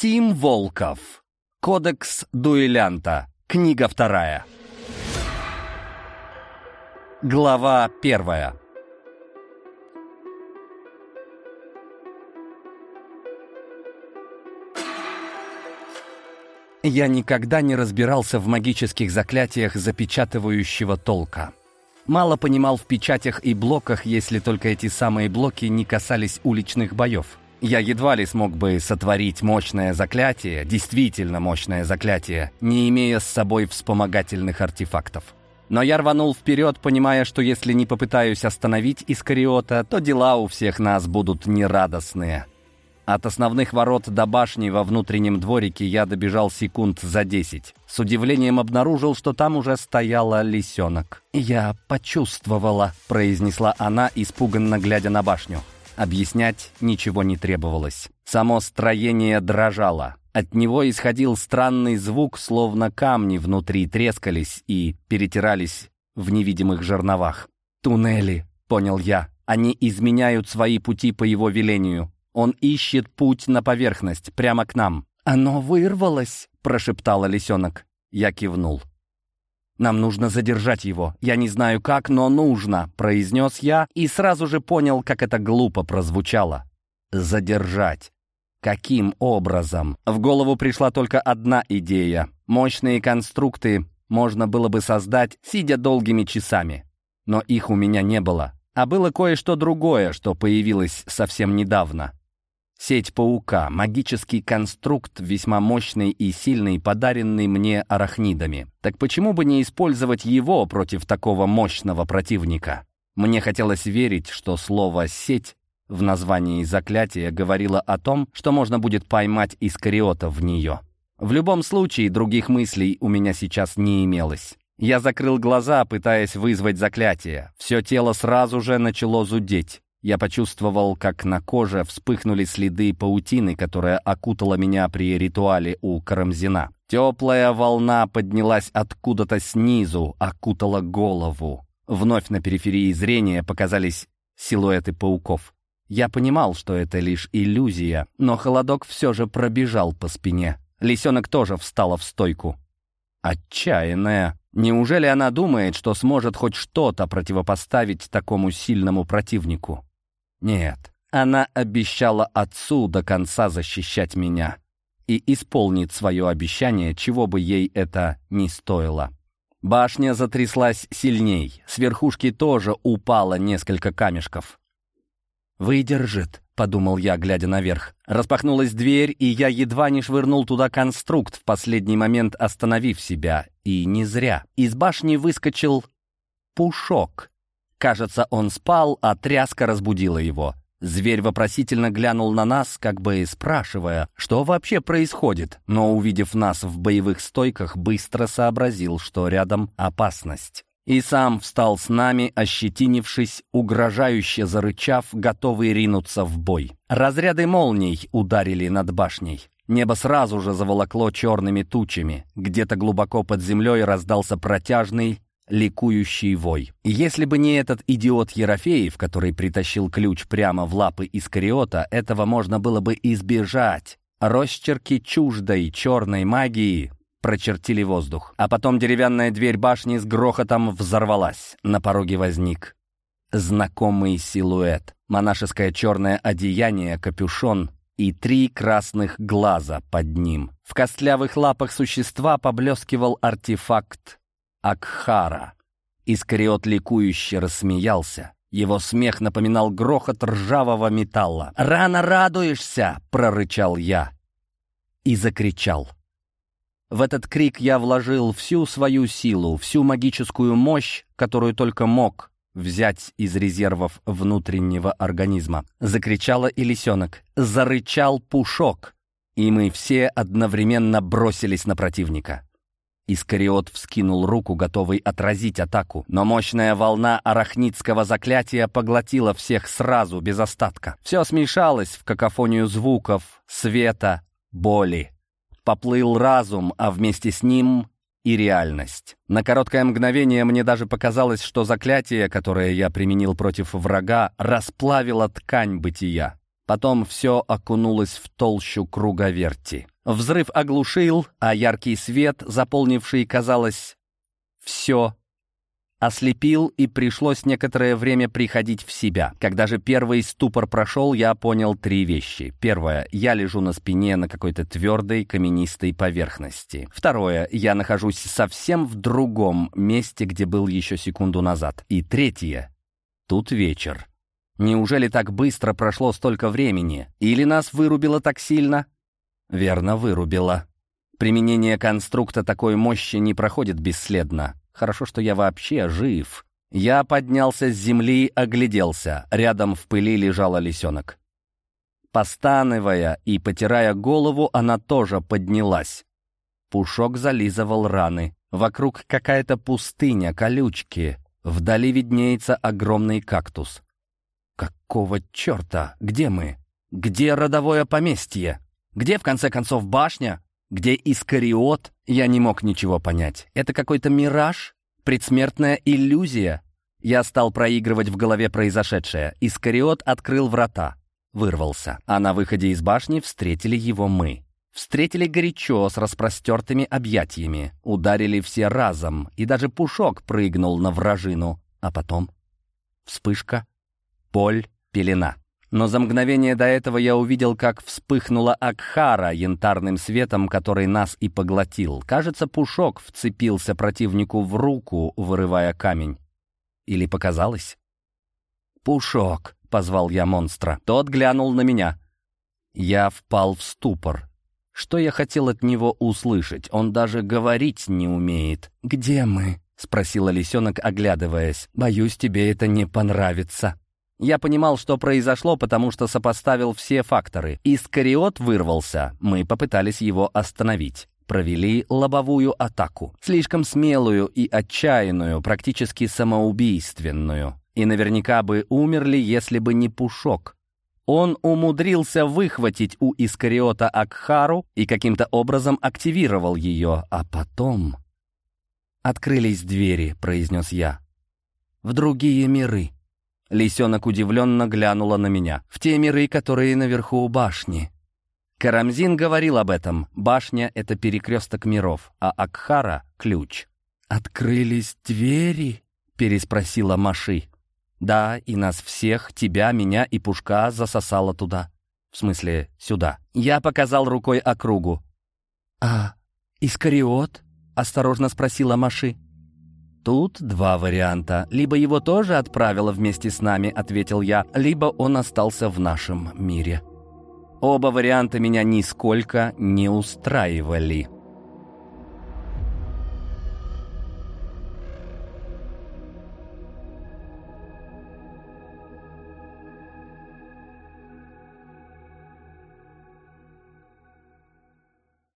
Тим Волков. Кодекс дуэлянта. Книга вторая. Глава первая. Я никогда не разбирался в магических заклятиях запечатывающего толка. Мало понимал в печатях и блоках, если только эти самые блоки не касались уличных боев. Я едва ли смог бы сотворить мощное заклятие, действительно мощное заклятие, не имея с собой вспомогательных артефактов. Но я рванул вперед, понимая, что если не попытаюсь остановить Искариота, то дела у всех нас будут нерадостные. От основных ворот до башни во внутреннем дворике я добежал секунд за десять. С удивлением обнаружил, что там уже стояла лисенок. «Я почувствовала», — произнесла она, испуганно глядя на башню. Объяснять ничего не требовалось. Само строение дрожало. От него исходил странный звук, словно камни внутри трескались и перетирались в невидимых жерновах. «Туннели», — понял я. «Они изменяют свои пути по его велению. Он ищет путь на поверхность, прямо к нам». «Оно вырвалось», — прошептала лисенок. Я кивнул. «Нам нужно задержать его. Я не знаю как, но нужно», — произнес я и сразу же понял, как это глупо прозвучало. «Задержать». Каким образом? В голову пришла только одна идея. Мощные конструкты можно было бы создать, сидя долгими часами. Но их у меня не было. А было кое-что другое, что появилось совсем недавно. Сеть паука, магический конструкт, весьма мощный и сильный, подаренный мне арахнидами. Так почему бы не использовать его против такого мощного противника? Мне хотелось верить, что слово «сеть» в названии заклятия говорило о том, что можно будет поймать искариота в нее. В любом случае, других мыслей у меня сейчас не имелось. Я закрыл глаза, пытаясь вызвать заклятие. Все тело сразу же начало зудеть. Я почувствовал, как на коже вспыхнули следы паутины, которая окутала меня при ритуале у Карамзина. Теплая волна поднялась откуда-то снизу, окутала голову. Вновь на периферии зрения показались силуэты пауков. Я понимал, что это лишь иллюзия, но холодок все же пробежал по спине. Лисенок тоже встала в стойку. Отчаянная. Неужели она думает, что сможет хоть что-то противопоставить такому сильному противнику? Нет, она обещала отцу до конца защищать меня и исполнит свое обещание, чего бы ей это ни стоило. Башня затряслась сильней, с верхушки тоже упало несколько камешков. «Выдержит», — подумал я, глядя наверх. Распахнулась дверь, и я едва не швырнул туда конструкт, в последний момент остановив себя. И не зря. Из башни выскочил пушок. Кажется, он спал, а тряска разбудила его. Зверь вопросительно глянул на нас, как бы спрашивая, что вообще происходит, но, увидев нас в боевых стойках, быстро сообразил, что рядом опасность. И сам встал с нами, ощетинившись, угрожающе зарычав, готовый ринуться в бой. Разряды молний ударили над башней. Небо сразу же заволокло черными тучами. Где-то глубоко под землей раздался протяжный, ликующий вой. Если бы не этот идиот Ерофеев, который притащил ключ прямо в лапы Искариота, этого можно было бы избежать. Росчерки чуждой черной магии прочертили воздух. А потом деревянная дверь башни с грохотом взорвалась. На пороге возник знакомый силуэт. Монашеское черное одеяние, капюшон и три красных глаза под ним. В костлявых лапах существа поблескивал артефакт Акхара. Искариот ликующе рассмеялся. Его смех напоминал грохот ржавого металла. «Рано радуешься!» — прорычал я. И закричал. В этот крик я вложил всю свою силу, всю магическую мощь, которую только мог взять из резервов внутреннего организма. Закричала и лисенок. Зарычал пушок. И мы все одновременно бросились на противника. Искариот вскинул руку, готовый отразить атаку, но мощная волна арахнитского заклятия поглотила всех сразу, без остатка. Все смешалось в какофонию звуков, света, боли. Поплыл разум, а вместе с ним и реальность. На короткое мгновение мне даже показалось, что заклятие, которое я применил против врага, расплавило ткань бытия. Потом все окунулось в толщу круговерти. Взрыв оглушил, а яркий свет, заполнивший, казалось, все Ослепил, и пришлось некоторое время приходить в себя. Когда же первый ступор прошел, я понял три вещи. Первое. Я лежу на спине на какой-то твердой каменистой поверхности. Второе. Я нахожусь совсем в другом месте, где был еще секунду назад. И третье. Тут вечер. Неужели так быстро прошло столько времени? Или нас вырубило так сильно? Верно, вырубило. Применение конструкта такой мощи не проходит бесследно. Хорошо, что я вообще жив. Я поднялся с земли, огляделся. Рядом в пыли лежала лисенок. Постанывая и потирая голову, она тоже поднялась. Пушок зализывал раны. Вокруг какая-то пустыня, колючки. Вдали виднеется огромный кактус. Какого черта? Где мы? Где родовое поместье? Где, в конце концов, башня? Где Искариот? Я не мог ничего понять. Это какой-то мираж? Предсмертная иллюзия? Я стал проигрывать в голове произошедшее. Искариот открыл врата. Вырвался. А на выходе из башни встретили его мы. Встретили горячо, с распростертыми объятиями. Ударили все разом, и даже Пушок прыгнул на вражину. А потом вспышка, поль, пелена. Но за мгновение до этого я увидел, как вспыхнула Акхара янтарным светом, который нас и поглотил. Кажется, пушок вцепился противнику в руку, вырывая камень. Или показалось? «Пушок!» — позвал я монстра. Тот глянул на меня. Я впал в ступор. Что я хотел от него услышать? Он даже говорить не умеет. «Где мы?» — спросила лисенок, оглядываясь. «Боюсь, тебе это не понравится». Я понимал, что произошло, потому что сопоставил все факторы. Искариот вырвался. Мы попытались его остановить. Провели лобовую атаку. Слишком смелую и отчаянную, практически самоубийственную. И наверняка бы умерли, если бы не Пушок. Он умудрился выхватить у Искариота Акхару и каким-то образом активировал ее, а потом... «Открылись двери», — произнес я. «В другие миры». Лисенок удивленно глянула на меня. «В те миры, которые наверху у башни». Карамзин говорил об этом. Башня — это перекресток миров, а Акхара — ключ. «Открылись двери?» — переспросила Маши. «Да, и нас всех, тебя, меня и Пушка засосало туда. В смысле, сюда». Я показал рукой округу. «А Искариот?» — осторожно спросила Маши. «Тут два варианта. Либо его тоже отправило вместе с нами», — ответил я, «либо он остался в нашем мире». Оба варианта меня нисколько не устраивали.